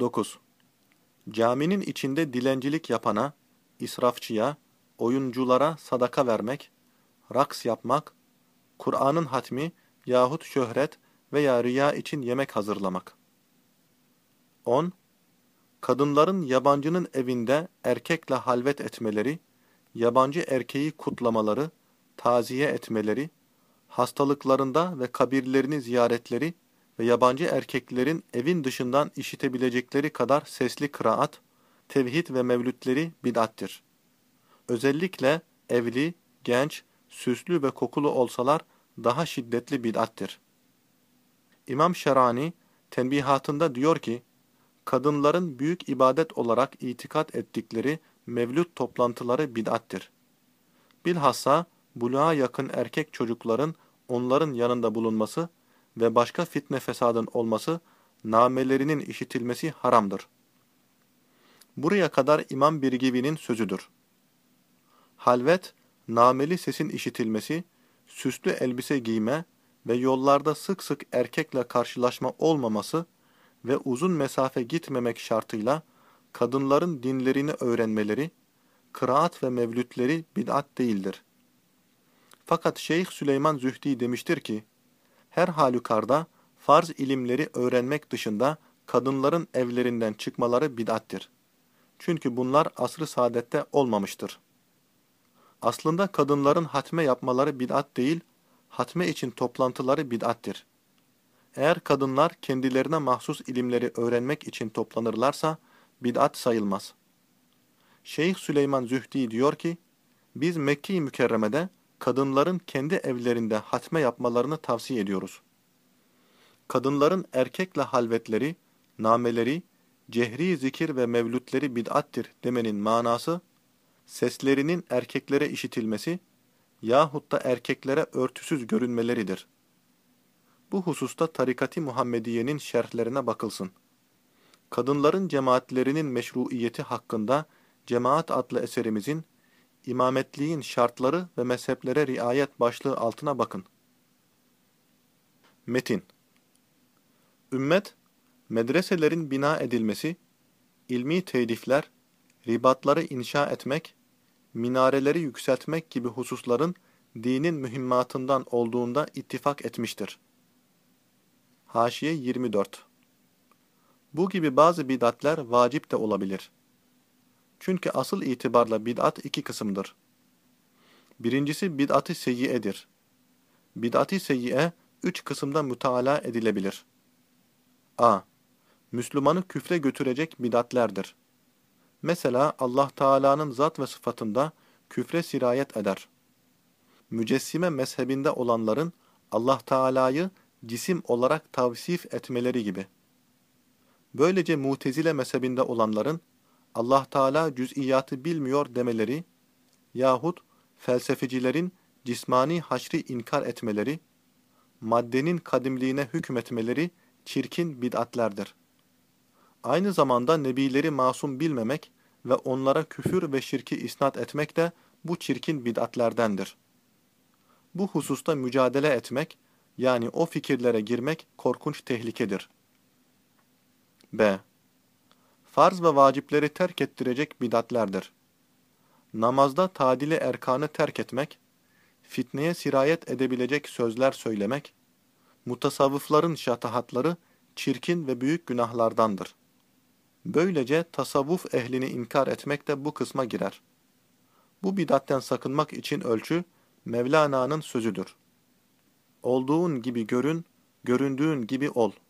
9. Caminin içinde dilencilik yapana, israfçıya, oyunculara sadaka vermek, raks yapmak, Kur'an'ın hatmi yahut şöhret veya riya için yemek hazırlamak. 10. Kadınların yabancının evinde erkekle halvet etmeleri, yabancı erkeği kutlamaları, taziye etmeleri, hastalıklarında ve kabirlerini ziyaretleri ve yabancı erkeklerin evin dışından işitebilecekleri kadar sesli kıraat, tevhid ve mevlütleri bid'attir. Özellikle evli, genç, süslü ve kokulu olsalar daha şiddetli bid'attir. İmam Şerani tenbihatında diyor ki, kadınların büyük ibadet olarak itikat ettikleri mevlüt toplantıları bid'attir. Bilhassa buluğa yakın erkek çocukların onların yanında bulunması ve başka fitne fesadın olması, namelerinin işitilmesi haramdır. Buraya kadar İmam Birgivi'nin sözüdür. Halvet, nameli sesin işitilmesi, süslü elbise giyme ve yollarda sık sık erkekle karşılaşma olmaması ve uzun mesafe gitmemek şartıyla kadınların dinlerini öğrenmeleri, kıraat ve mevlütleri bid'at değildir. Fakat Şeyh Süleyman Zühdi demiştir ki, her halükarda farz ilimleri öğrenmek dışında kadınların evlerinden çıkmaları bid'attir. Çünkü bunlar asrı saadette olmamıştır. Aslında kadınların hatme yapmaları bid'at değil, hatme için toplantıları bid'attir. Eğer kadınlar kendilerine mahsus ilimleri öğrenmek için toplanırlarsa, bid'at sayılmaz. Şeyh Süleyman Zühdi diyor ki, biz Mekke-i Mükerreme'de kadınların kendi evlerinde hatme yapmalarını tavsiye ediyoruz. Kadınların erkekle halvetleri, nameleri, cehri zikir ve mevlütleri bid'attir demenin manası, seslerinin erkeklere işitilmesi yahut da erkeklere örtüsüz görünmeleridir. Bu hususta Tarikati Muhammediye'nin şerhlerine bakılsın. Kadınların cemaatlerinin meşruiyeti hakkında Cemaat adlı eserimizin İmametliğin şartları ve mezheplere riayet başlığı altına bakın. Metin Ümmet, medreselerin bina edilmesi, ilmi telifler, ribatları inşa etmek, minareleri yükseltmek gibi hususların dinin mühimmatından olduğunda ittifak etmiştir. Haşiye 24 Bu gibi bazı bidatler vacip de olabilir. Çünkü asıl itibarla bid'at iki kısımdır. Birincisi bid'at-ı seyyiyedir. Bid'at-ı seyyiye üç kısımda müteala edilebilir. a. Müslümanı küfre götürecek bid'atlerdir. Mesela Allah Teala'nın zat ve sıfatında küfre sirayet eder. Mücessime mezhebinde olanların Allah Teala'yı cisim olarak tavsif etmeleri gibi. Böylece Mutezile mezhebinde olanların Allah Teala cüz'iyatı bilmiyor demeleri yahut felsefecilerin cismani haşri inkar etmeleri, maddenin kadimliğine hükmetmeleri çirkin bid'atlerdir. Aynı zamanda nebileri masum bilmemek ve onlara küfür ve şirki isnat etmek de bu çirkin bid'atlerdendir. Bu hususta mücadele etmek, yani o fikirlere girmek korkunç tehlikedir. B farz ve vacipleri terk ettirecek bidatlerdir. Namazda tadili erkanı terk etmek, fitneye sirayet edebilecek sözler söylemek, mutasavvıfların şatahatları çirkin ve büyük günahlardandır. Böylece tasavvuf ehlini inkar etmek de bu kısma girer. Bu bidatten sakınmak için ölçü, Mevlana'nın sözüdür. Olduğun gibi görün, göründüğün gibi ol.''